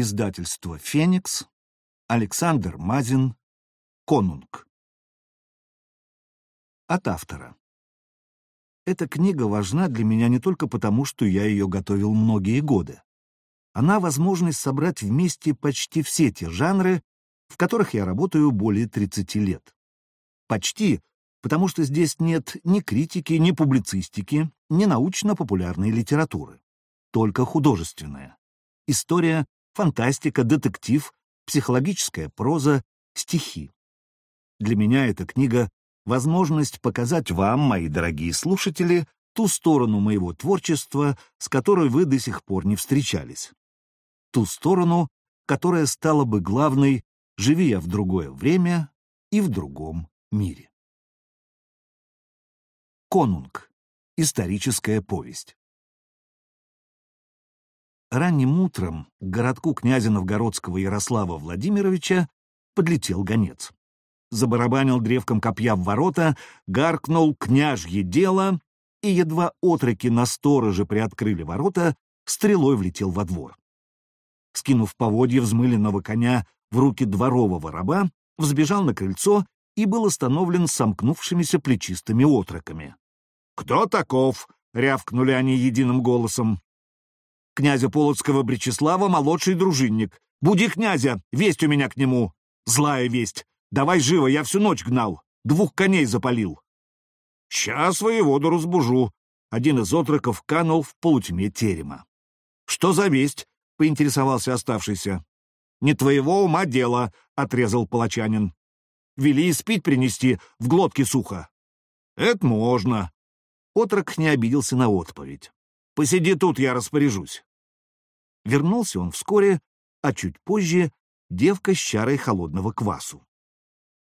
Издательство «Феникс», Александр Мазин, «Конунг». От автора. Эта книга важна для меня не только потому, что я ее готовил многие годы. Она — возможность собрать вместе почти все те жанры, в которых я работаю более 30 лет. Почти, потому что здесь нет ни критики, ни публицистики, ни научно-популярной литературы. Только художественная. История, фантастика, детектив, психологическая проза, стихи. Для меня эта книга — возможность показать вам, мои дорогие слушатели, ту сторону моего творчества, с которой вы до сих пор не встречались. Ту сторону, которая стала бы главной, живи я в другое время и в другом мире. Конунг. Историческая повесть. Ранним утром к городку князя Новгородского Ярослава Владимировича подлетел гонец. Забарабанил древком копья в ворота, гаркнул «Княжье дело!» и едва отроки на стороже приоткрыли ворота, стрелой влетел во двор. Скинув поводья взмыленного коня в руки дворового раба, взбежал на крыльцо и был остановлен сомкнувшимися плечистыми отроками. «Кто таков?» — рявкнули они единым голосом князя Полоцкого Бречеслава, молодший дружинник. Буди князя, весть у меня к нему. Злая весть. Давай живо, я всю ночь гнал. Двух коней запалил. Сейчас воеводу разбужу. Один из отроков канул в полутьме терема. Что за весть? — поинтересовался оставшийся. «Не твоего ума дело», — отрезал палачанин. «Вели спить принести, в глотке сухо». «Это можно». Отрок не обиделся на отповедь. «Посиди тут, я распоряжусь». Вернулся он вскоре, а чуть позже девка с чарой холодного квасу.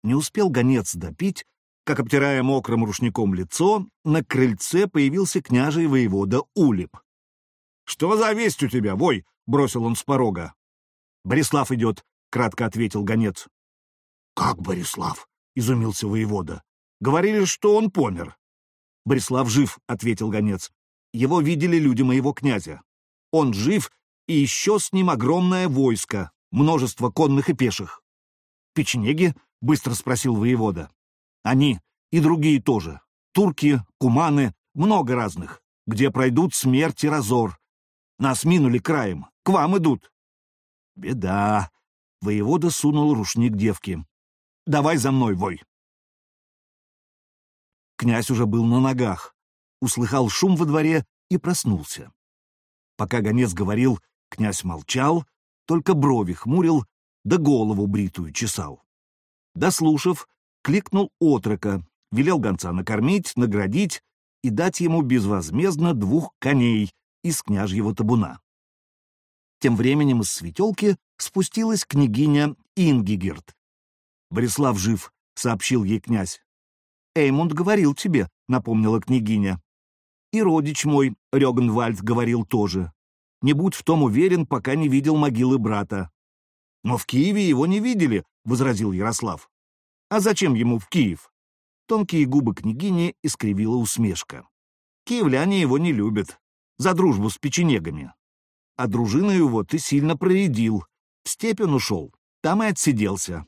Не успел гонец допить, как, обтирая мокрым рушником лицо, на крыльце появился княжий воевода Улип. — Что за весть у тебя, вой? — бросил он с порога. — Борислав идет, — кратко ответил гонец. — Как Борислав? — изумился воевода. — Говорили, что он помер. — Борислав жив, — ответил гонец. — Его видели люди моего князя. Он жив и еще с ним огромное войско, множество конных и пеших. «Печенеги?» — быстро спросил воевода. «Они и другие тоже. Турки, куманы, много разных, где пройдут смерть и разор. Нас минули краем, к вам идут». «Беда!» — воевода сунул рушник девки. «Давай за мной, вой!» Князь уже был на ногах, услыхал шум во дворе и проснулся. Пока гонец говорил, Князь молчал, только брови хмурил, да голову бритую чесал. Дослушав, кликнул отрока, велел гонца накормить, наградить и дать ему безвозмездно двух коней из княжьего табуна. Тем временем из светелки спустилась княгиня Ингигерт. «Борислав жив», — сообщил ей князь. «Эймунд говорил тебе», — напомнила княгиня. «И родич мой, Рёгенвальд, говорил тоже не будь в том уверен, пока не видел могилы брата. Но в Киеве его не видели, — возразил Ярослав. А зачем ему в Киев? Тонкие губы княгини искривила усмешка. Киевляне его не любят. За дружбу с печенегами. А дружину его ты сильно проредил. В степь он ушел. Там и отсиделся.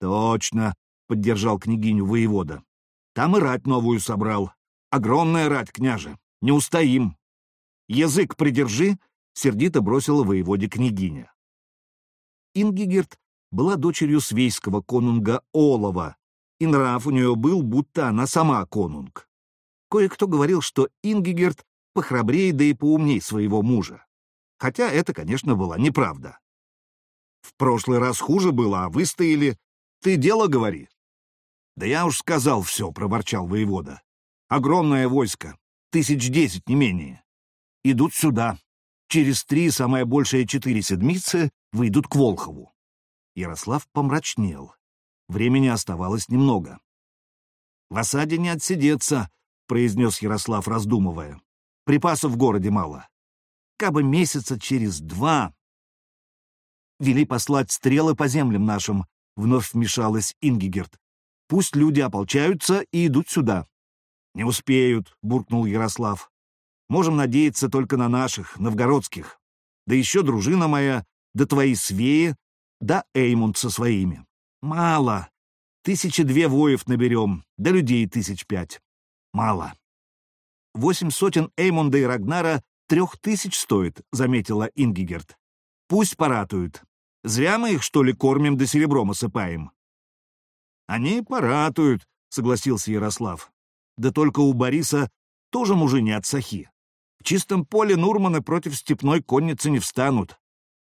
Точно, — поддержал княгиню воевода. Там и рать новую собрал. Огромная рать, княже. Не устоим. «Язык придержи!» — сердито бросила воеводе княгиня. Ингигерт была дочерью свейского конунга Олова, и нрав у нее был, будто она сама конунг. Кое-кто говорил, что Ингигерт похрабрее да и поумней своего мужа. Хотя это, конечно, была неправда. «В прошлый раз хуже было, а вы стояли. Ты дело говори». «Да я уж сказал все», — проворчал воевода. «Огромное войско, тысяч десять, не менее идут сюда. Через три, самое большее четыре седмицы, выйдут к Волхову. Ярослав помрачнел. Времени оставалось немного. «В осаде не отсидеться», — произнес Ярослав, раздумывая. «Припасов в городе мало. Кабы месяца через два...» «Вели послать стрелы по землям нашим», — вновь вмешалась Ингигерт. «Пусть люди ополчаются и идут сюда». «Не успеют», — буркнул Ярослав. Можем надеяться только на наших, новгородских. Да еще дружина моя, да твои свеи, да Эймунд со своими. Мало. Тысячи две воев наберем, да людей тысяч пять. Мало. Восемь сотен Эймунда и Рагнара трех тысяч стоит, заметила Ингигерт. Пусть поратуют. Зря мы их, что ли, кормим да серебром осыпаем. Они поратуют, согласился Ярослав. Да только у Бориса тоже мужи от сахи. В чистом поле Нурманы против степной конницы не встанут.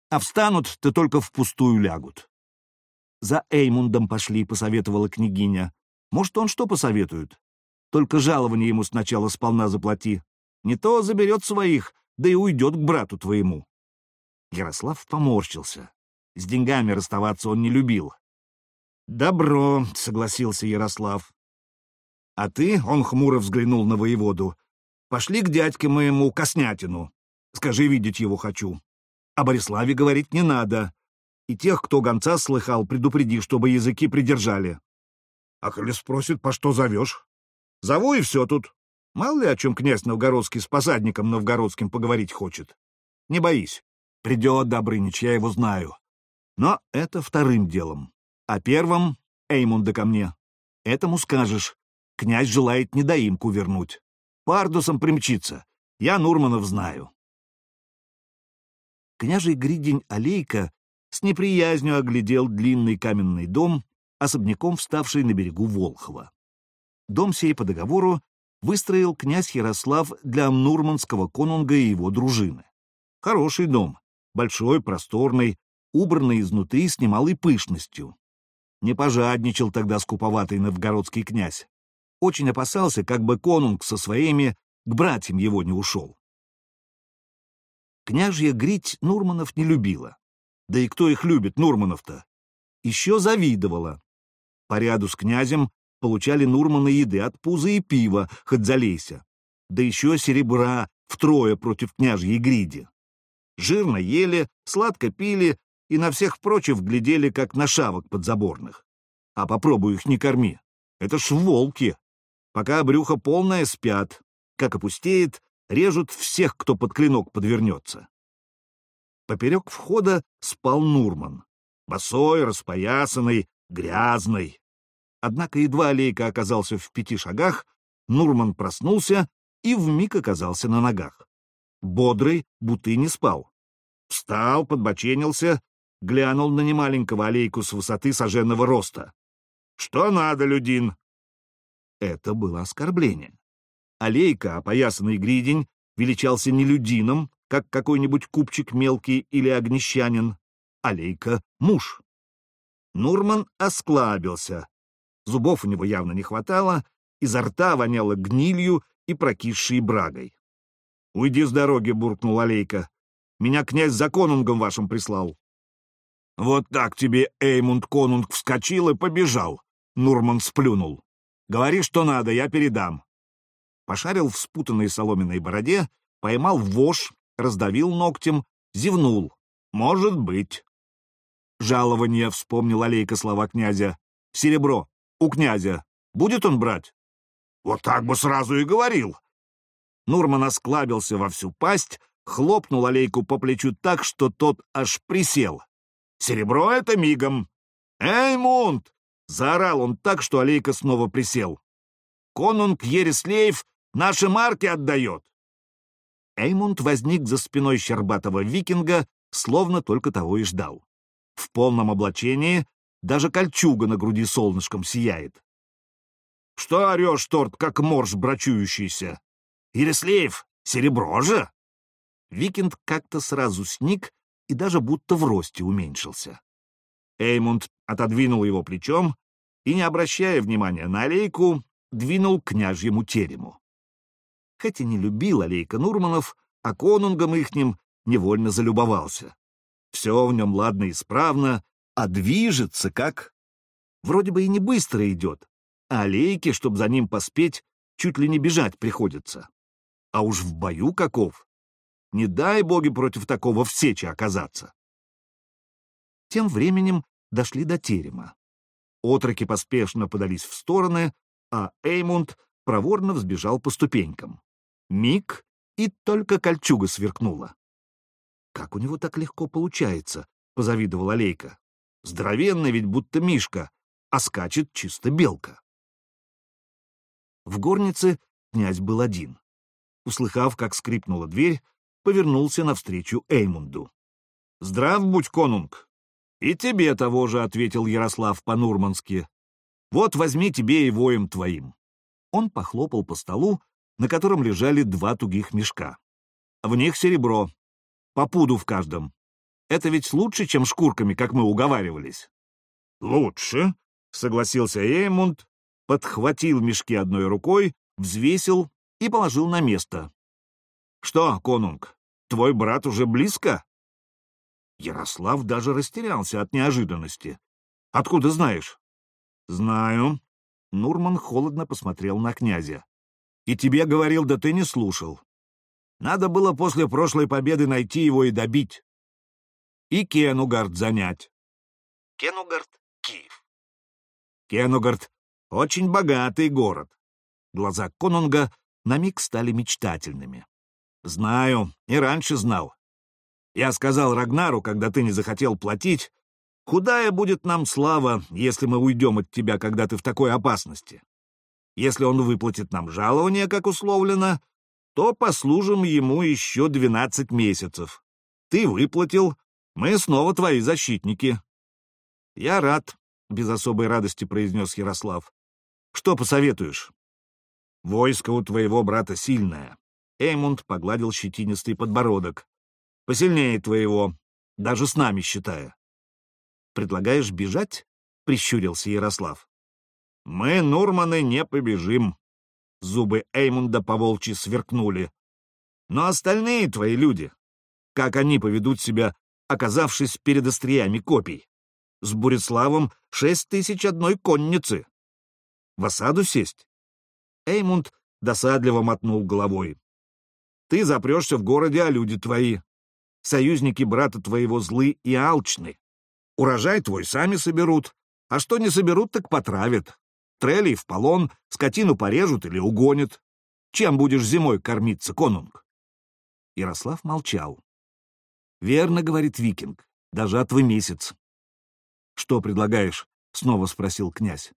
А встанут-то только впустую лягут. За Эймундом пошли, посоветовала княгиня. Может, он что посоветует? Только жалование ему сначала сполна заплати. Не то заберет своих, да и уйдет к брату твоему. Ярослав поморщился. С деньгами расставаться он не любил. «Добро», — согласился Ярослав. «А ты, — он хмуро взглянул на воеводу, — пошли к дядьке моему Коснятину. Скажи, видеть его хочу. О Бориславе говорить не надо. И тех, кто гонца слыхал, предупреди, чтобы языки придержали. А коли спросит, по что зовешь? Зову и все тут. Мало ли о чем князь Новгородский с посадником новгородским поговорить хочет. Не боись. Придет Добрынич, я его знаю. Но это вторым делом. А первым — Эймунда ко мне. Этому скажешь. Князь желает недоимку вернуть. Пардусом примчиться. Я Нурманов знаю. Княжий Гридень Алейка с неприязнью оглядел длинный каменный дом, особняком вставший на берегу Волхова. Дом сей по договору выстроил князь Ярослав для Нурманского конунга и его дружины. Хороший дом, большой, просторный, убранный изнутри с немалой пышностью. Не пожадничал тогда скуповатый новгородский князь. Очень опасался, как бы конунг со своими к братьям его не ушел. Княжья Грить Нурманов не любила. Да и кто их любит, Нурманов-то? Еще завидовала. По ряду с князем получали Нурманы еды от пуза и пива, хоть залейся. Да еще серебра втрое против княжьей Гриди. Жирно ели, сладко пили и на всех прочих глядели, как на шавок подзаборных. А попробуй их не корми. Это ж волки. Пока брюхо полное, спят. Как опустеет, режут всех, кто под клинок подвернется. Поперек входа спал Нурман. Босой, распоясанный, грязный. Однако едва Алейка оказался в пяти шагах, Нурман проснулся и вмиг оказался на ногах. Бодрый, будто не спал. Встал, подбоченился, глянул на немаленького Алейку с высоты соженного роста. «Что надо, Людин?» Это было оскорбление. Алейка, опоясанный гридень, величался не людином, как какой-нибудь купчик мелкий или огнещанин. Алейка — муж. Нурман осклабился. Зубов у него явно не хватало, изо рта воняло гнилью и прокисшей брагой. — Уйди с дороги, — буркнул Алейка. — Меня князь за конунгом вашим прислал. — Вот так тебе Эймунд конунг вскочил и побежал, — Нурман сплюнул. — Говори, что надо, я передам пошарил в спутанной соломенной бороде, поймал вож, раздавил ногтем, зевнул. «Может быть». «Жалование», — вспомнил Олейка слова князя. «Серебро. У князя. Будет он брать?» «Вот так бы сразу и говорил». Нурман осклабился во всю пасть, хлопнул Олейку по плечу так, что тот аж присел. «Серебро — это мигом!» «Эй, Мунт!» — заорал он так, что Олейка снова присел. «Конунг Ерислеев Наши марки отдает!» Эймунд возник за спиной щербатого викинга, словно только того и ждал. В полном облачении даже кольчуга на груди солнышком сияет. «Что орешь, торт, как морж брачующийся? Ерислеев, серебро же!» Викинг как-то сразу сник и даже будто в росте уменьшился. Эймунд отодвинул его плечом и, не обращая внимания на аллейку, двинул к княжьему терему хоть и не любил Алейка Нурманов, а конунгом ихним невольно залюбовался. Все в нем ладно и исправно, а движется как... Вроде бы и не быстро идет, а Алейке, чтоб за ним поспеть, чуть ли не бежать приходится. А уж в бою каков! Не дай боги против такого в сече оказаться. Тем временем дошли до терема. Отроки поспешно подались в стороны, а Эймунд проворно взбежал по ступенькам. Миг, и только кольчуга сверкнула. Как у него так легко получается? — позавидовала Лейка. Здоровенный ведь будто мишка, а скачет чисто белка. В горнице князь был один. Услыхав, как скрипнула дверь, повернулся навстречу Эймунду. — Здрав будь, конунг! — И тебе того же, — ответил Ярослав по-нурмански. — Вот возьми тебе и воем твоим. Он похлопал по столу, на котором лежали два тугих мешка. В них серебро, по пуду в каждом. Это ведь лучше, чем шкурками, как мы уговаривались. — Лучше, — согласился Эймунд, подхватил мешки одной рукой, взвесил и положил на место. — Что, конунг, твой брат уже близко? Ярослав даже растерялся от неожиданности. — Откуда знаешь? — Знаю. Нурман холодно посмотрел на князя. — И тебе говорил, да ты не слушал. Надо было после прошлой победы найти его и добить. И Кенугард занять. Кенугард — Киев. Кенугард — очень богатый город. Глаза Конунга на миг стали мечтательными. Знаю, и раньше знал. Я сказал Рагнару, когда ты не захотел платить, худая будет нам слава, если мы уйдем от тебя, когда ты в такой опасности. Если он выплатит нам жалование, как условлено, то послужим ему еще двенадцать месяцев. Ты выплатил, мы снова твои защитники. — Я рад, — без особой радости произнес Ярослав. — Что посоветуешь? — Войско у твоего брата сильное. Эймунд погладил щетинистый подбородок. — Посильнее твоего, даже с нами считая. — Предлагаешь бежать? — прищурился Ярослав. — Мы, Нурманы, не побежим. Зубы Эймунда поволчьи сверкнули. Но остальные твои люди, как они поведут себя, оказавшись перед остриями копий? С Буриславом шесть тысяч одной конницы. В осаду сесть? Эймунд досадливо мотнул головой. Ты запрешься в городе, а люди твои. Союзники брата твоего злы и алчны. Урожай твой сами соберут, а что не соберут, так потравят трелей в полон, скотину порежут или угонят. Чем будешь зимой кормиться, конунг? Ярослав молчал. Верно, говорит викинг, даже отвы месяц. Что предлагаешь? Снова спросил князь.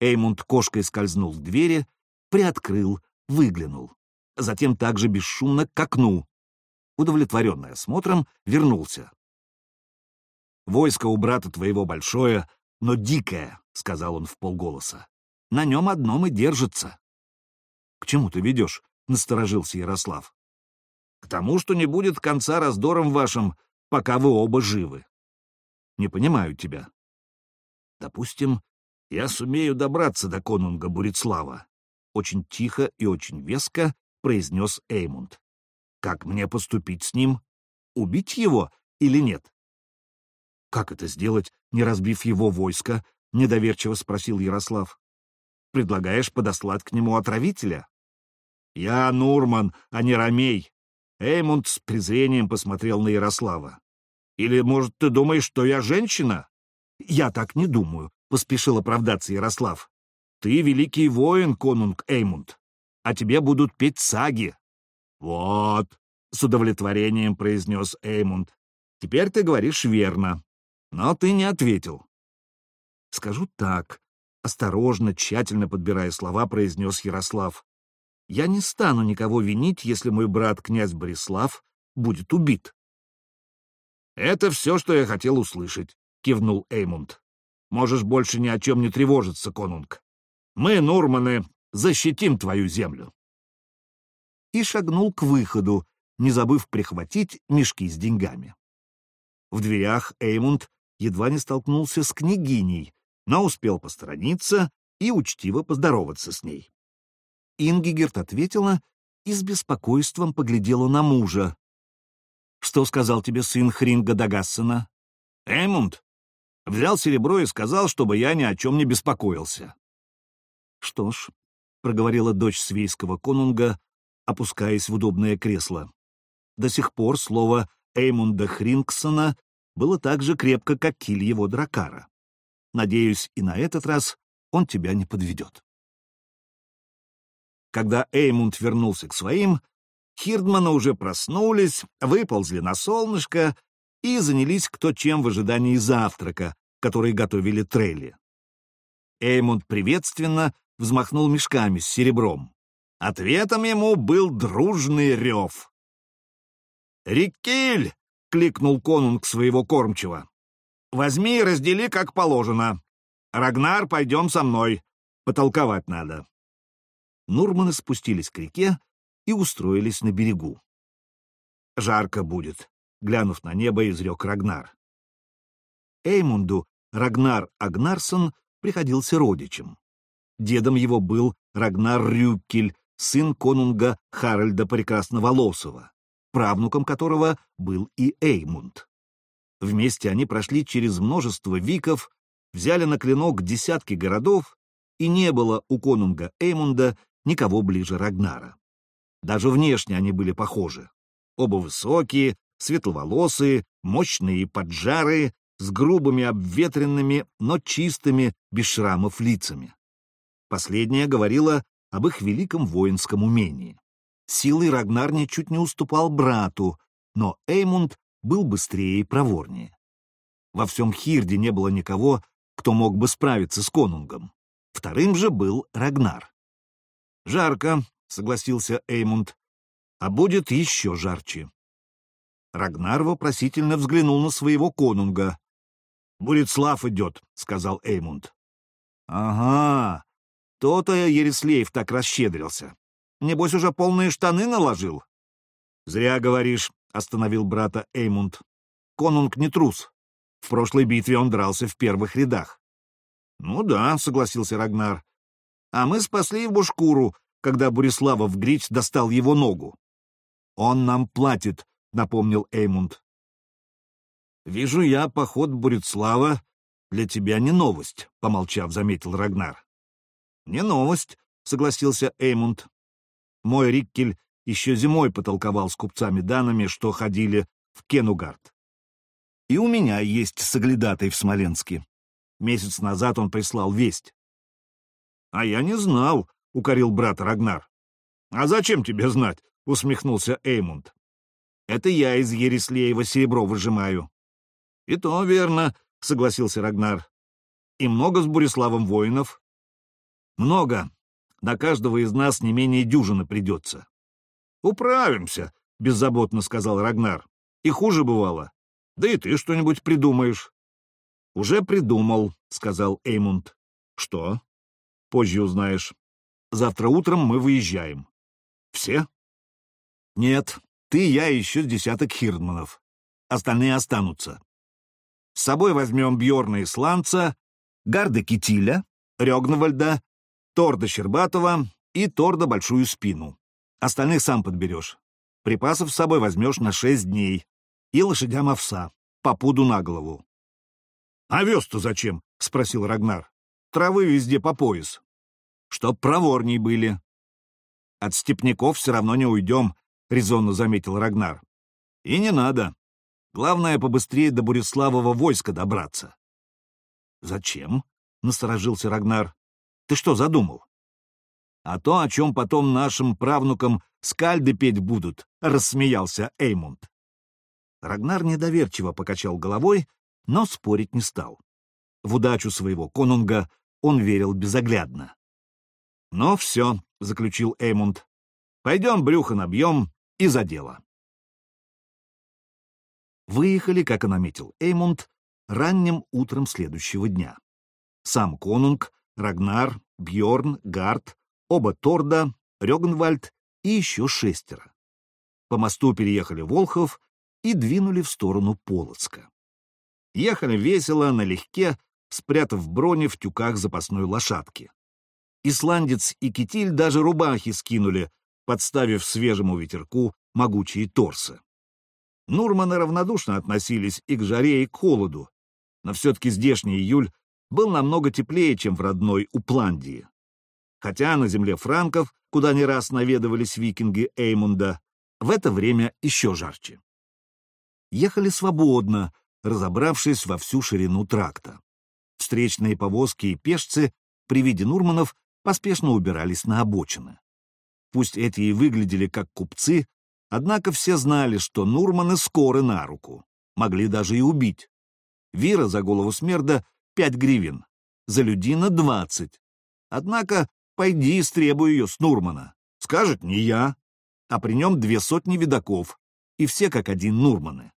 Эймунд кошкой скользнул к двери, приоткрыл, выглянул. Затем также бесшумно к окну. Удовлетворенный осмотром, вернулся. Войско у брата твоего большое, но дикое, — сказал он в полголоса. — На нем одном и держится. — К чему ты ведешь? — насторожился Ярослав. — К тому, что не будет конца раздором вашим, пока вы оба живы. — Не понимаю тебя. — Допустим, я сумею добраться до конунга Бурицлава. Очень тихо и очень веско произнес Эймунд. Как мне поступить с ним? Убить его или нет? Как это сделать, не разбив его войско — недоверчиво спросил Ярослав. «Предлагаешь подослать к нему отравителя?» «Я Нурман, а не Ромей!» Эймунд с презрением посмотрел на Ярослава. «Или, может, ты думаешь, что я женщина?» «Я так не думаю», — поспешил оправдаться Ярослав. «Ты великий воин, конунг Эймунд, а тебе будут петь саги». «Вот», — с удовлетворением произнес Эймунд. «Теперь ты говоришь верно. Но ты не ответил. Скажу так, осторожно, тщательно подбирая слова, произнес Ярослав. Я не стану никого винить, если мой брат, князь Борислав, будет убит. Это все, что я хотел услышать, кивнул Эймунд. Можешь больше ни о чем не тревожиться, конунг. Мы, Нурманы, защитим твою землю. И шагнул к выходу, не забыв прихватить мешки с деньгами. В дверях Эймунд едва не столкнулся с княгиней, но успел посторониться и учтиво поздороваться с ней. Ингигерт ответила и с беспокойством поглядела на мужа. «Что сказал тебе сын Хринга Дагассена?» «Эймунд. Взял серебро и сказал, чтобы я ни о чем не беспокоился». «Что ж», — проговорила дочь свейского конунга, опускаясь в удобное кресло. До сих пор слово Эймунда Хрингсона было так же крепко, как киль его дракара. Надеюсь, и на этот раз он тебя не подведет. Когда Эймунд вернулся к своим, Хирдманы уже проснулись, выползли на солнышко и занялись кто чем в ожидании завтрака, который готовили трелли. Эймунд приветственно взмахнул мешками с серебром. Ответом ему был дружный рев. «Риккиль!» — кликнул конунг своего кормчего. «Возьми и раздели, как положено. Рагнар, пойдем со мной. Потолковать надо». Нурманы спустились к реке и устроились на берегу. «Жарко будет», — глянув на небо, изрек Рагнар. Эймунду Рагнар Агнарсон приходился родичем. Дедом его был Рагнар Рюккель, сын конунга Харальда Прекрасноволосого, правнуком которого был и Эймунд. Вместе они прошли через множество виков, взяли на клинок десятки городов, и не было у конунга Эймунда никого ближе Рагнара. Даже внешне они были похожи. Оба высокие, светловолосые, мощные и поджарые, с грубыми, обветренными, но чистыми, без шрамов лицами. Последняя говорила об их великом воинском умении. Силой Рагнар чуть не уступал брату, но Эймунд был быстрее и проворнее. Во всем Хирде не было никого, кто мог бы справиться с конунгом. Вторым же был Рагнар. «Жарко», — согласился Эймунд, — «а будет еще жарче». Рагнар вопросительно взглянул на своего конунга. «Бурицлав идет», — сказал Эймунд. «Ага, то-то Ерислеев так расщедрился. Небось, уже полные штаны наложил?» «Зря говоришь», — остановил брата Эймунд. «Конунг не трус. В прошлой битве он дрался в первых рядах». «Ну да», — согласился Рагнар. «А мы спасли его шкуру, когда Бурислава грить достал его ногу». «Он нам платит», — напомнил Эймунд. «Вижу я, поход Бурислава для тебя не новость», — помолчав, заметил Рагнар. «Не новость», — согласился Эймунд. «Мой Риккель еще зимой потолковал с купцами-данами, что ходили в Кенугард. И у меня есть соглядатай в Смоленске. Месяц назад он прислал весть». «А я не знал», — укорил брат Рагнар. «А зачем тебе знать?» — усмехнулся Эймунд. «Это я из Ерислеева серебро выжимаю». «И то верно», — согласился Рагнар. «И много с Буриславом воинов?» «Много. На каждого из нас не менее дюжины придется». «Управимся», — беззаботно сказал Рагнар. «И хуже бывало. Да и ты что-нибудь придумаешь». «Уже придумал», — сказал Эймунд. «Что?» «Позже узнаешь. Завтра утром мы выезжаем». «Все?» «Нет, ты, я и еще десяток хирдманов. Остальные останутся. С собой возьмем Бьорна и Сланца, Гарда Китиля, Рёгнвальда, Торда Щербатова и Торда Большую Спину. Остальных сам подберешь. Припасов с собой возьмешь на шесть дней. И лошадям овса, по пуду на голову. — А вез-то зачем? — спросил Рагнар. — Травы везде по пояс. — Чтоб проворней были. — От степняков все равно не уйдем, — резонно заметил Рагнар. — И не надо. Главное, побыстрее до Буриславова войска добраться. — Зачем? — насторожился Рагнар. — Ты что задумал? — А то, о чем потом нашим правнукам скальды петь будут, — рассмеялся Эймунд. Рагнар недоверчиво покачал головой, но спорить не стал. В удачу своего конунга он верил безоглядно. — Ну все, — заключил Эймунд, — пойдем брюхо набьем и за дело. Выехали, как и наметил Эймунд, ранним утром следующего дня. Сам конунг, Рагнар, Бьорн, Гард, оба Торда, Рёгнвальд и еще шестеро. По мосту переехали Волхов и двинули в сторону Полоцка. Ехали весело, налегке, спрятав брони в тюках запасной лошадки. Исландец и Китиль даже рубахи скинули, подставив свежему ветерку могучие торсы. Нурманы равнодушно относились и к жаре, и к холоду, но все-таки здешний июль был намного теплее, чем в родной Упландии. Хотя на земле франков, куда не раз наведывались викинги Эймунда, в это время еще жарче. Ехали свободно, разобравшись во всю ширину тракта. Встречные повозки и пешцы при виде Нурманов поспешно убирались на обочины. Пусть эти и выглядели как купцы, Однако все знали, что Нурманы скоры на руку, могли даже и убить. Вира за голову смерда — пять гривен, за Людина — двадцать. Однако пойди истребуй ее с Нурмана. Скажет, не я, а при нем две сотни видаков, и все как один Нурманы.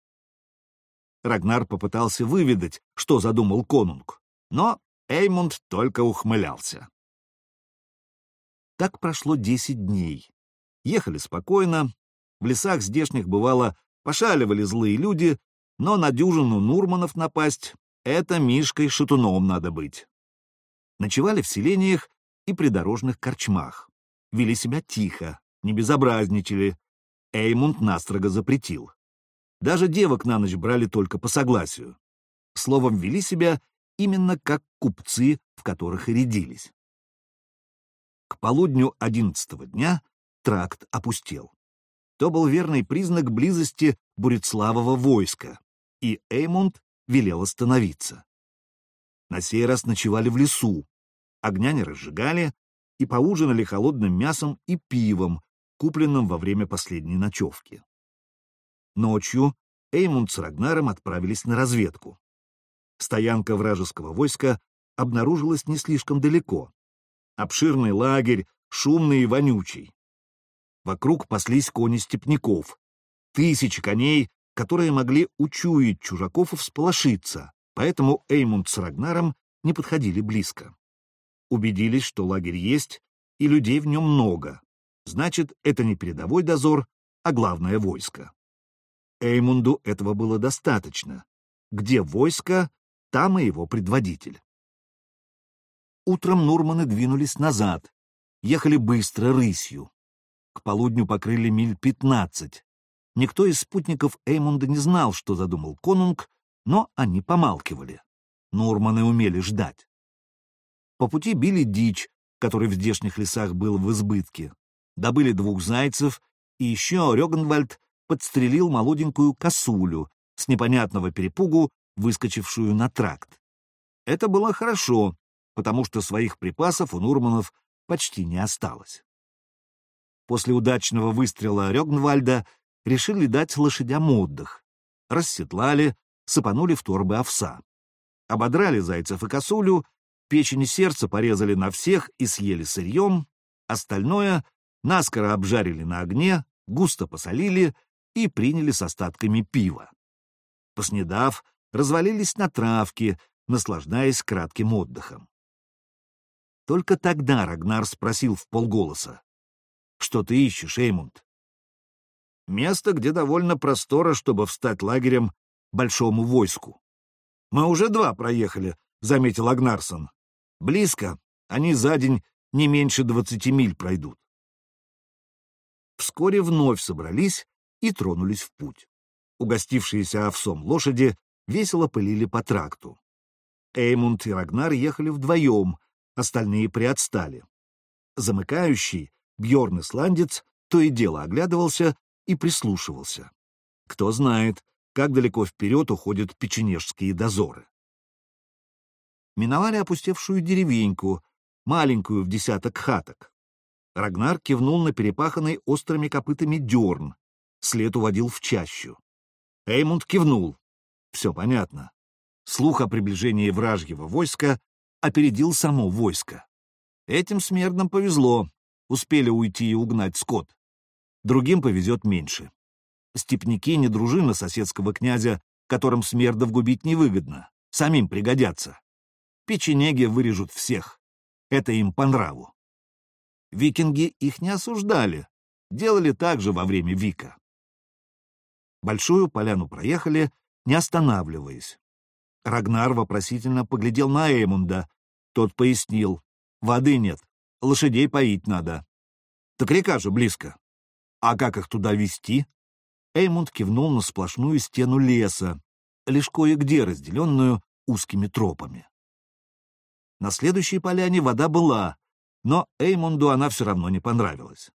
Рагнар попытался выведать, что задумал конунг, но Эймунд только ухмылялся. Так прошло десять дней. Ехали спокойно, в лесах здешних, бывало, пошаливали злые люди, но на дюжину Нурманов напасть — это Мишкой Шатуном надо быть. Ночевали в селениях и придорожных корчмах. Вели себя тихо, не безобразничали. Эймунд настрого запретил. Даже девок на ночь брали только по согласию. Словом, вели себя именно как купцы, в которых и рядились. К полудню одиннадцатого дня тракт опустел то был верный признак близости Бурицлавова войска, и Эймунд велел остановиться. На сей раз ночевали в лесу, огня не разжигали и поужинали холодным мясом и пивом, купленным во время последней ночевки. Ночью Эймунд с Рагнаром отправились на разведку. Стоянка вражеского войска обнаружилась не слишком далеко. Обширный лагерь, шумный и вонючий. Вокруг паслись кони степняков. Тысячи коней, которые могли учуять чужаков и всполошиться, поэтому Эймунд с Рагнаром не подходили близко. Убедились, что лагерь есть, и людей в нем много. Значит, это не передовой дозор, а главное войско. Эймунду этого было достаточно. Где войско, там и его предводитель. Утром Нурманы двинулись назад, ехали быстро рысью к полудню покрыли миль пятнадцать. Никто из спутников Эймунда не знал, что задумал конунг, но они помалкивали. Нурманы умели ждать. По пути били дичь, который в здешних лесах был в избытке. Добыли двух зайцев, и еще Рёгенвальд подстрелил молоденькую косулю, с непонятного перепугу выскочившую на тракт. Это было хорошо, потому что своих припасов у Нурманов почти не осталось. После удачного выстрела Рёгнвальда решили дать лошадям отдых. Расседлали, сыпанули в торбы овса. Ободрали зайцев и косулю, печень и сердце порезали на всех и съели сырьем, остальное наскоро обжарили на огне, густо посолили и приняли с остатками пива. Поснедав, развалились на травке, наслаждаясь кратким отдыхом. Только тогда Рагнар спросил в полголоса. Что ты ищешь, Эймунд? Место, где довольно простора, чтобы встать лагерем большому войску. Мы уже два проехали, — заметил Агнарсон. Близко, они за день не меньше двадцати миль пройдут. Вскоре вновь собрались и тронулись в путь. Угостившиеся овсом лошади весело пылили по тракту. Эймунд и Рагнар ехали вдвоем, остальные приотстали. Замыкающий, Бьорн-исландец то и дело оглядывался и прислушивался. Кто знает, как далеко вперед уходят печенежские дозоры. Миновали опустевшую деревеньку, маленькую в десяток хаток. Рагнар кивнул на перепаханный острыми копытами дерн, след уводил в чащу. Эймунд кивнул. Все понятно. Слух о приближении вражьего войска опередил само войско. Этим смертным повезло, успели уйти и угнать скот. Другим повезет меньше. Степники не дружина соседского князя, которым смердов губить невыгодно, самим пригодятся. Печенеги вырежут всех. Это им по нраву. Викинги их не осуждали, делали так же во время Вика. Большую поляну проехали, не останавливаясь. Рагнар вопросительно поглядел на Эймунда. Тот пояснил, воды нет, лошадей поить надо. Так река же близко. А как их туда вести? Эймунд кивнул на сплошную стену леса, лишь кое-где разделенную узкими тропами. На следующей поляне вода была, но Эймунду она все равно не понравилась.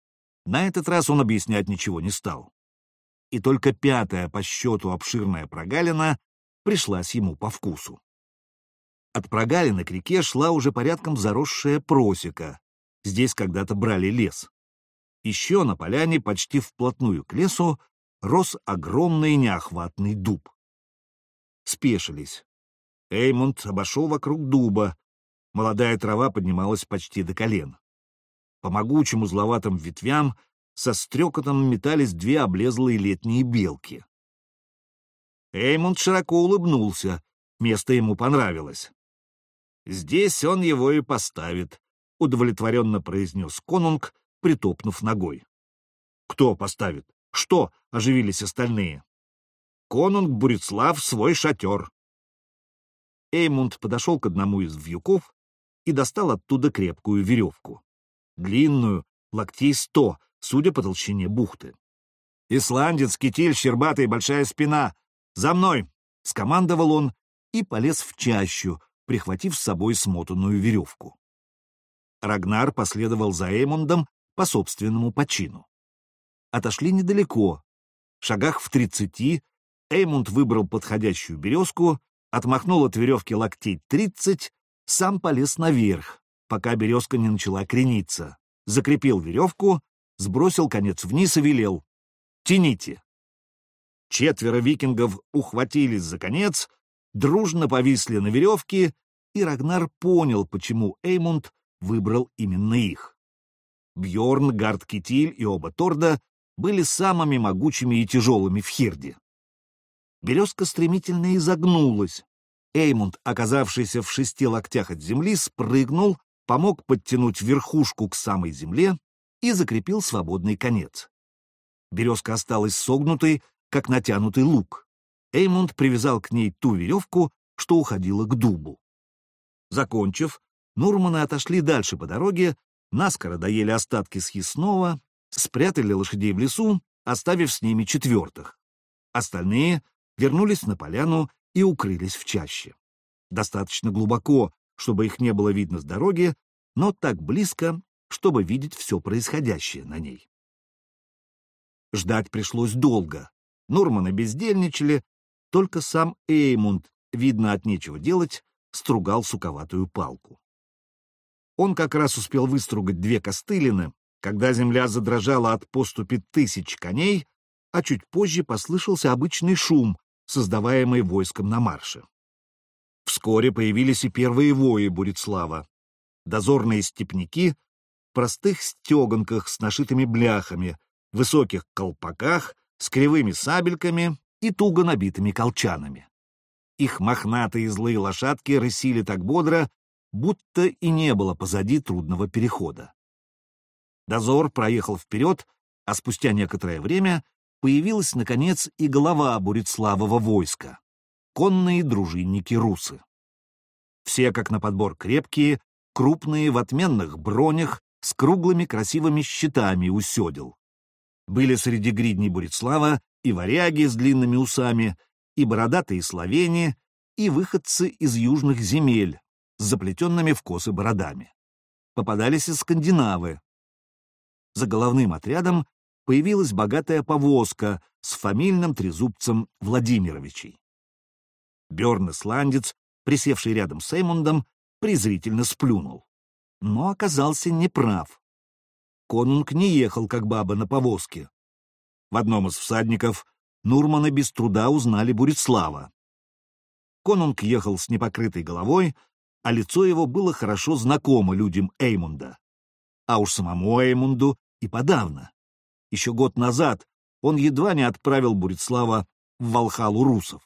На этот раз он объяснять ничего не стал. И только пятая по счету обширная прогалина пришлась ему по вкусу. От прогалины к реке шла уже порядком заросшая просека, Здесь когда-то брали лес. Еще на поляне, почти вплотную к лесу, рос огромный неохватный дуб. Спешились. Эймунд обошел вокруг дуба. Молодая трава поднималась почти до колен. По могучим узловатым ветвям со стрекотом метались две облезлые летние белки. Эймунд широко улыбнулся, место ему понравилось. «Здесь он его и поставит», — удовлетворенно произнес конунг, притопнув ногой. «Кто поставит? Что?» — оживились остальные. «Конунг Бурицлав свой шатер». Эймунд подошел к одному из вьюков и достал оттуда крепкую веревку. Длинную, локтей сто, судя по толщине бухты. «Исландец, китиль, щербатый, большая спина! За мной!» — скомандовал он и полез в чащу, прихватив с собой смотанную веревку. Рагнар последовал за Эймондом по собственному почину. Отошли недалеко. В шагах в тридцати Эймунд выбрал подходящую березку, отмахнул от веревки локтей тридцать, сам полез наверх, пока березка не начала крениться, закрепил веревку, сбросил конец вниз и велел «Тяните». Четверо викингов ухватились за конец, дружно повисли на веревке, и Рагнар понял, почему Эймунд выбрал именно их. Бьорн, Гард Китиль и оба Торда были самыми могучими и тяжелыми в Хирде. Березка стремительно изогнулась. Эймунд, оказавшийся в шести локтях от земли, спрыгнул, помог подтянуть верхушку к самой земле и закрепил свободный конец. Березка осталась согнутой, как натянутый лук. Эймунд привязал к ней ту веревку, что уходила к дубу. Закончив, Нурманы отошли дальше по дороге, наскоро доели остатки съестного, спрятали лошадей в лесу, оставив с ними четвертых. Остальные вернулись на поляну и укрылись в чаще. Достаточно глубоко, чтобы их не было видно с дороги, но так близко, чтобы видеть все происходящее на ней. Ждать пришлось долго. Норманы бездельничали, только сам Эймунд, видно от нечего делать, стругал суковатую палку. Он как раз успел выстругать две костылины, когда земля задрожала от поступи тысяч коней, а чуть позже послышался обычный шум, создаваемый войском на марше. Вскоре появились и первые вои Бурицлава. Дозорные степняки в простых стеганках с нашитыми бляхами, высоких колпаках, с кривыми сабельками и туго набитыми колчанами. Их мохнатые злые лошадки рысили так бодро, будто и не было позади трудного перехода. Дозор проехал вперед, а спустя некоторое время появилась, наконец, и голова Бурицлавова войска — конные дружинники русы. Все, как на подбор, крепкие, крупные, в отменных бронях, с круглыми красивыми щитами у. Были среди гридней Бурицлава и варяги с длинными усами, и бородатые словени, и выходцы из южных земель, с заплетенными в косы бородами. Попадались и скандинавы. За головным отрядом появилась богатая повозка с фамильным трезубцем Владимировичей. Берн-исландец, присевший рядом с Эймундом, презрительно сплюнул. Но оказался неправ. Конунг не ехал, как баба, на повозке. В одном из всадников Нурманы без труда узнали Бурислава. Конунг ехал с непокрытой головой, а лицо его было хорошо знакомо людям Эймунда. А уж самому Эймунду и подавно. Еще год назад он едва не отправил Бурицлава в Волхалу русов.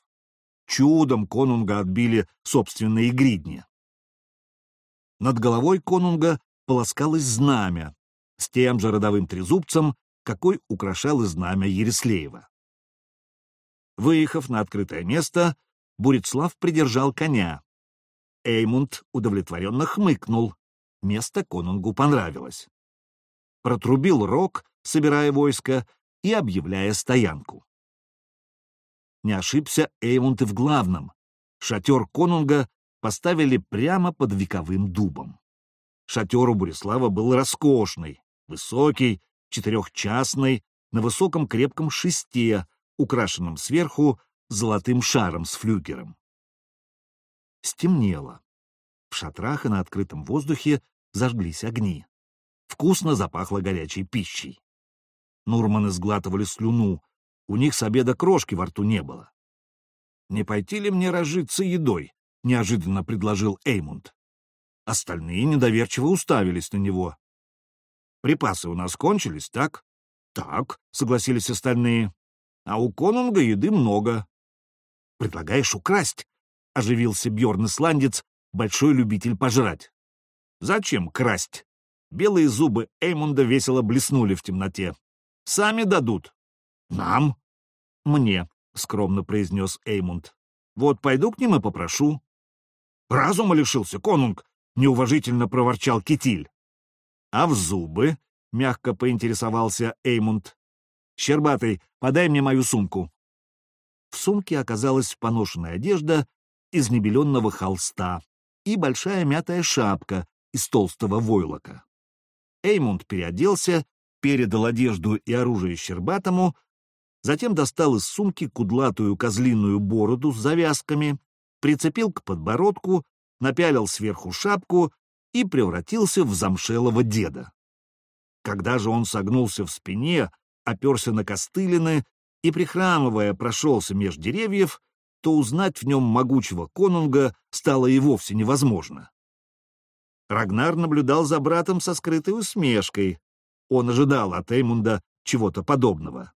Чудом конунга отбили собственные гридни. Над головой конунга полоскалось знамя с тем же родовым трезубцем, какой украшал и знамя Ерислеева. Выехав на открытое место, Бурицлав придержал коня, Эймунд удовлетворенно хмыкнул. Место конунгу понравилось. Протрубил рог, собирая войско и объявляя стоянку. Не ошибся Эймунд и в главном. Шатер конунга поставили прямо под вековым дубом. Шатер у Бурислава был роскошный, высокий, четырехчастный, на высоком крепком шесте, украшенном сверху золотым шаром с флюгером. Стемнело. В шатрах и на открытом воздухе зажглись огни. Вкусно запахло горячей пищей. Нурманы сглатывали слюну. У них с обеда крошки во рту не было. «Не пойти ли мне разжиться едой?» — неожиданно предложил Эймунд. Остальные недоверчиво уставились на него. «Припасы у нас кончились, так?» «Так», — согласились остальные. «А у конунга еды много». «Предлагаешь украсть?» — оживился Бьорн Исландец, большой любитель пожрать. «Зачем красть?» Белые зубы Эймунда весело блеснули в темноте. «Сами дадут». «Нам?» «Мне», — скромно произнес Эймунд. «Вот пойду к ним и попрошу». «Разума лишился, конунг!» — неуважительно проворчал Китиль. «А в зубы?» — мягко поинтересовался Эймунд. «Щербатый, подай мне мою сумку». В сумке оказалась поношенная одежда из небеленного холста и большая мятая шапка из толстого войлока. Эймунд переоделся, передал одежду и оружие Щербатому, затем достал из сумки кудлатую козлиную бороду с завязками, прицепил к подбородку, напялил сверху шапку и превратился в замшелого деда. Когда же он согнулся в спине, оперся на костылины и, прихрамывая, прошелся меж деревьев, то узнать в нем могучего конунга стало и вовсе невозможно. Рагнар наблюдал за братом со скрытой усмешкой. Он ожидал от Эймунда чего-то подобного.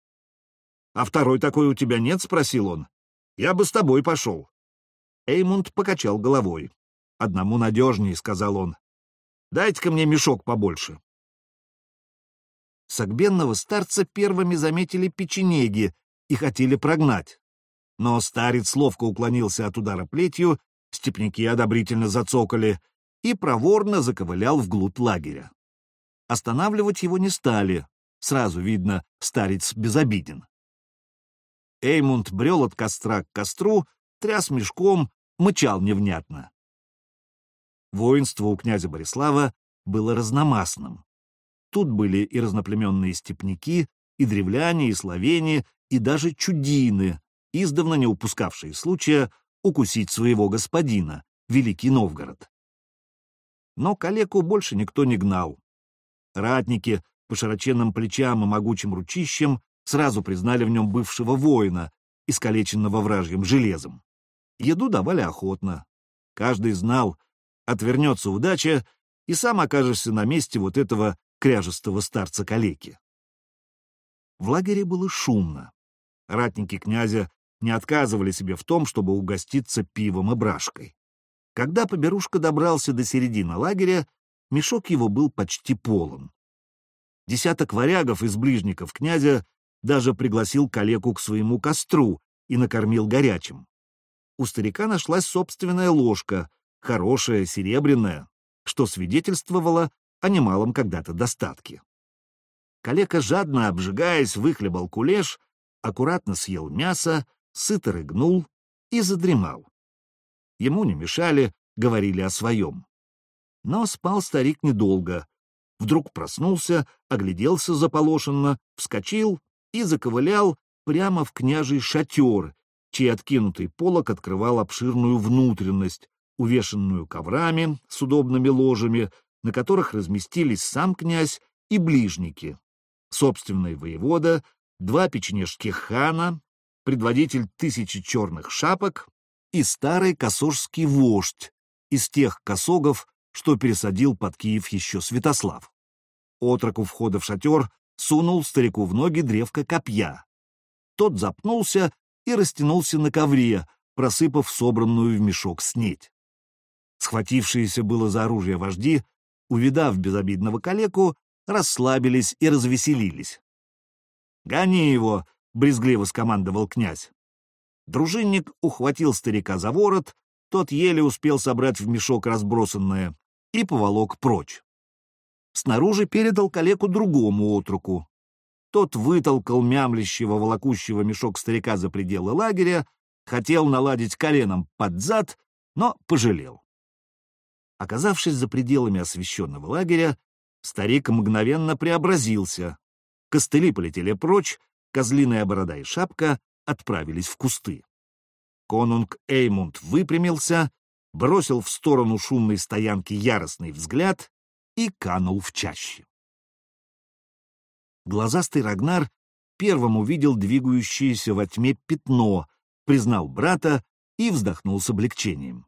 «А второй такой у тебя нет?» — спросил он. «Я бы с тобой пошел». Эймунд покачал головой. «Одному надежнее», — сказал он. «Дайте-ка мне мешок побольше». Согбенного старца первыми заметили печенеги и хотели прогнать. Но старец ловко уклонился от удара плетью, степняки одобрительно зацокали и проворно заковылял вглубь лагеря. Останавливать его не стали, сразу видно, старец безобиден. Эймунд брел от костра к костру, тряс мешком, мычал невнятно. Воинство у князя Борислава было разномастным. Тут были и разноплеменные степняки, и древляне, и словени, и даже чудины, издавна не упускавшие случая укусить своего господина, Великий Новгород. Но калеку больше никто не гнал. Ратники по широченным плечам и могучим ручищам сразу признали в нем бывшего воина, искалеченного вражьим железом. Еду давали охотно. Каждый знал, отвернется удача, и сам окажешься на месте вот этого кряжестого старца-калеки. В лагере было шумно. Ратники князя не отказывали себе в том, чтобы угоститься пивом и брашкой. Когда Поберушка добрался до середины лагеря, мешок его был почти полон. Десяток варягов из ближников князя даже пригласил калеку к своему костру и накормил горячим. У старика нашлась собственная ложка, хорошая, серебряная, что свидетельствовало о немалом когда-то достатке. Калека, жадно обжигаясь, выхлебал кулеш, аккуратно съел мясо, сыто рыгнул и задремал. Ему не мешали, говорили о своем. Но спал старик недолго. Вдруг проснулся, огляделся заполошенно, вскочил и заковылял прямо в княжий шатер, чей откинутый полог открывал обширную внутренность, увешанную коврами с удобными ложами, на которых разместились сам князь и ближники, собственный воевода, два печенежских хана, предводитель тысячи черных шапок и старый косожский вождь из тех косогов, что пересадил под Киев еще Святослав. Отрок у входа в шатер сунул старику в ноги древко копья. Тот запнулся и растянулся на ковре, просыпав собранную в мешок снеть. Схватившиеся было за оружие вожди, увидав безобидного калеку, расслабились и развеселились. «Гони его!» — брезгливо скомандовал князь. Дружинник ухватил старика за ворот, тот еле успел собрать в мешок разбросанное и поволок прочь. Снаружи передал калеку другому отруку. Тот вытолкал мямлящего, волокущего мешок старика за пределы лагеря, хотел наладить коленом под зад, но пожалел. Оказавшись за пределами освещенного лагеря, старик мгновенно преобразился. Костыли полетели прочь, козлиная борода и шапка отправились в кусты. Конунг Эймунд выпрямился, бросил в сторону шумной стоянки яростный взгляд и канул в чаще. Глазастый Рагнар первым увидел двигающееся во тьме пятно, признал брата и вздохнул с облегчением.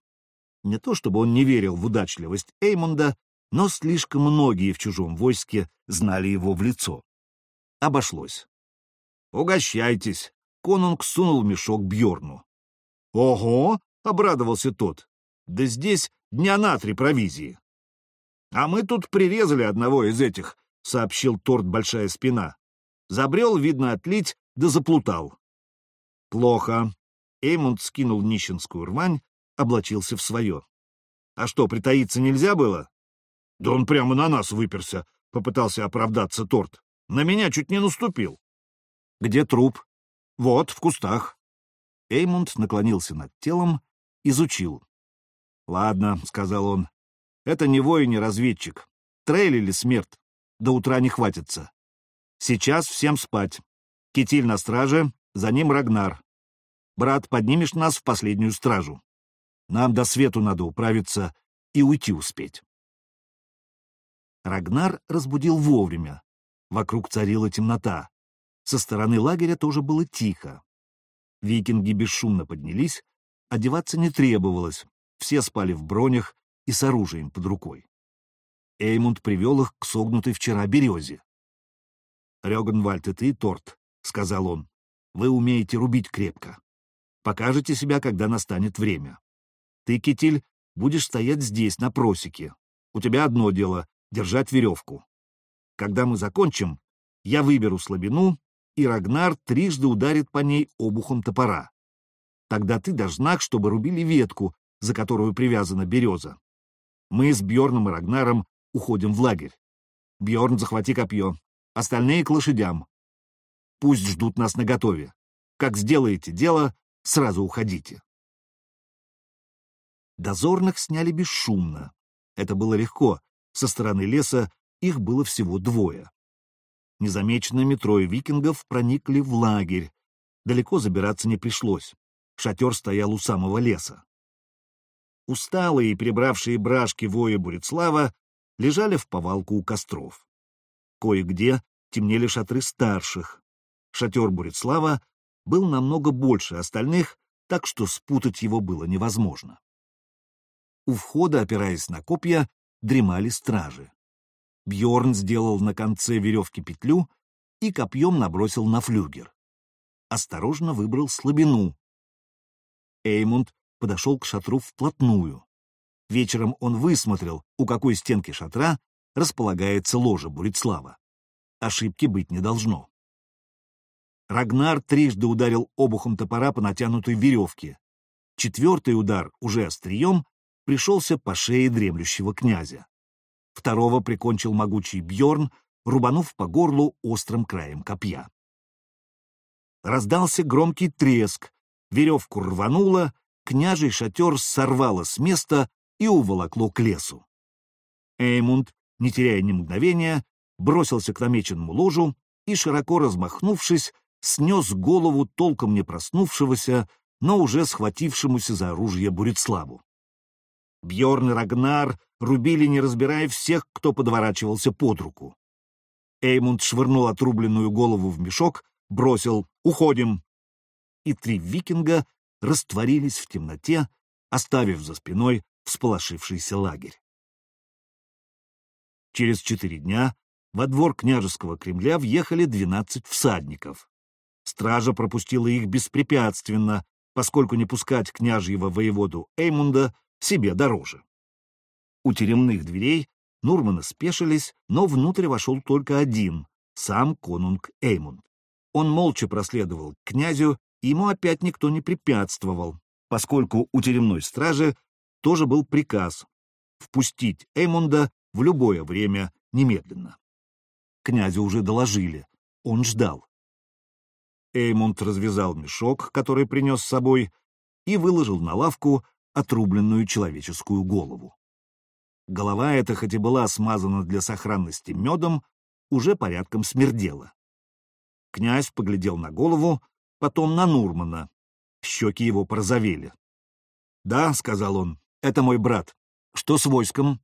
Не то чтобы он не верил в удачливость Эймунда, но слишком многие в чужом войске знали его в лицо. Обошлось. «Угощайтесь!» — конунг сунул мешок Бьорну. «Ого!» — обрадовался тот. «Да здесь дня на три провизии». «А мы тут прирезали одного из этих», — сообщил торт «Большая спина». Забрел, видно, отлить, да заплутал. «Плохо». Эймунд скинул нищенскую рвань, облачился в свое. «А что, притаиться нельзя было?» «Да он прямо на нас выперся», — попытался оправдаться торт. «На меня чуть не наступил». «Где труп?» «Вот, в кустах». Эймунд наклонился над телом, изучил. «Ладно», — сказал он, — «это не воин, не разведчик. Трейлили смерть. До утра не хватится. Сейчас всем спать. Китиль на страже, за ним Рагнар. Брат, поднимешь нас в последнюю стражу. Нам до свету надо управиться и уйти успеть». Рагнар разбудил вовремя. Вокруг царила темнота. Со стороны лагеря тоже было тихо. Викинги бесшумно поднялись, одеваться не требовалось, все спали в бронях и с оружием под рукой. Эймунд привел их к согнутой вчера березе. «Рёганвальд, и ты, Торт», — сказал он, — «вы умеете рубить крепко. Покажете себя, когда настанет время. Ты, Китиль, будешь стоять здесь, на просеке. У тебя одно дело — держать веревку. Когда мы закончим, я выберу слабину и Рагнар трижды ударит по ней обухом топора. Тогда ты дашь знак, чтобы рубили ветку, за которую привязана береза. Мы с Бьорном и Рагнаром уходим в лагерь. Бьорн, захвати копье. Остальные к лошадям. Пусть ждут нас наготове. Как сделаете дело, сразу уходите. Дозорных сняли бесшумно. Это было легко. Со стороны леса их было всего двое. Незамеченными трое викингов проникли в лагерь. Далеко забираться не пришлось. Шатер стоял у самого леса. Усталые и прибравшие брашки воя Бурицлава лежали в повалку у костров. Кое-где темнели шатры старших. Шатер Бурицлава был намного больше остальных, так что спутать его было невозможно. У входа, опираясь на копья, дремали стражи. Бьорн сделал на конце веревки петлю и копьем набросил на флюгер. Осторожно выбрал слабину. Эймунд подошел к шатру вплотную. Вечером он высмотрел, у какой стенки шатра располагается ложа Бурицлава. Ошибки быть не должно. Рагнар трижды ударил обухом топора по натянутой веревке. Четвертый удар, уже острием, пришелся по шее дремлющего князя. Второго прикончил могучий Бьорн, рубанув по горлу острым краем копья. Раздался громкий треск, веревку рвануло, княжий шатер сорвало с места и уволокло к лесу. Эймунд, не теряя ни мгновения, бросился к намеченному ложу и, широко размахнувшись, снес голову толком не проснувшегося, но уже схватившемуся за оружие Бурицлаву. Бьорн и Рагнар рубили, не разбирая всех, кто подворачивался под руку. Эймунд швырнул отрубленную голову в мешок, бросил «Уходим!» И три викинга растворились в темноте, оставив за спиной всполошившийся лагерь. Через четыре дня во двор княжеского Кремля въехали двенадцать всадников. Стража пропустила их беспрепятственно, поскольку не пускать княжьего воеводу Эймунда себе дороже. У теремных дверей Нурманы спешились, но внутрь вошел только один, сам конунг Эймунд. Он молча проследовал к князю, и ему опять никто не препятствовал, поскольку у теремной стражи тоже был приказ впустить Эймунда в любое время немедленно. Князю уже доложили, он ждал. Эймунд развязал мешок, который принес с собой, и выложил на лавку отрубленную человеческую голову. Голова эта, хоть и была смазана для сохранности медом, уже порядком смердела. Князь поглядел на голову, потом на Нурмана. Щеки его порозовели. «Да», — сказал он, — «это мой брат. Что с войском?»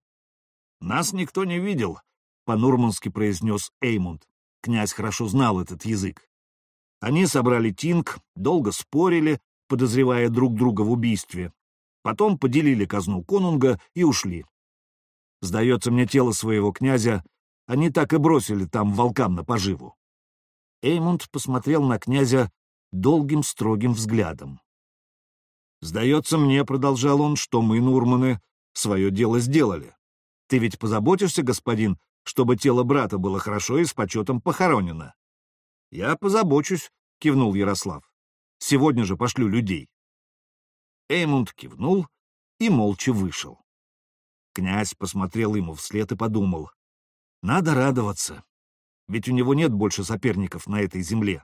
«Нас никто не видел», — по-нурмански произнес Эймунд. Князь хорошо знал этот язык. Они собрали тинг, долго спорили, подозревая друг друга в убийстве. Потом поделили казну конунга и ушли. Сдается мне тело своего князя, они так и бросили там волкам на поживу. Эймунд посмотрел на князя долгим строгим взглядом. «Сдается мне», — продолжал он, — «что мы, Нурманы, свое дело сделали. Ты ведь позаботишься, господин, чтобы тело брата было хорошо и с почетом похоронено?» «Я позабочусь», — кивнул Ярослав. «Сегодня же пошлю людей». Эймунд кивнул и молча вышел. Князь посмотрел ему вслед и подумал. «Надо радоваться, ведь у него нет больше соперников на этой земле.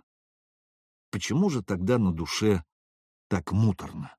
Почему же тогда на душе так муторно?»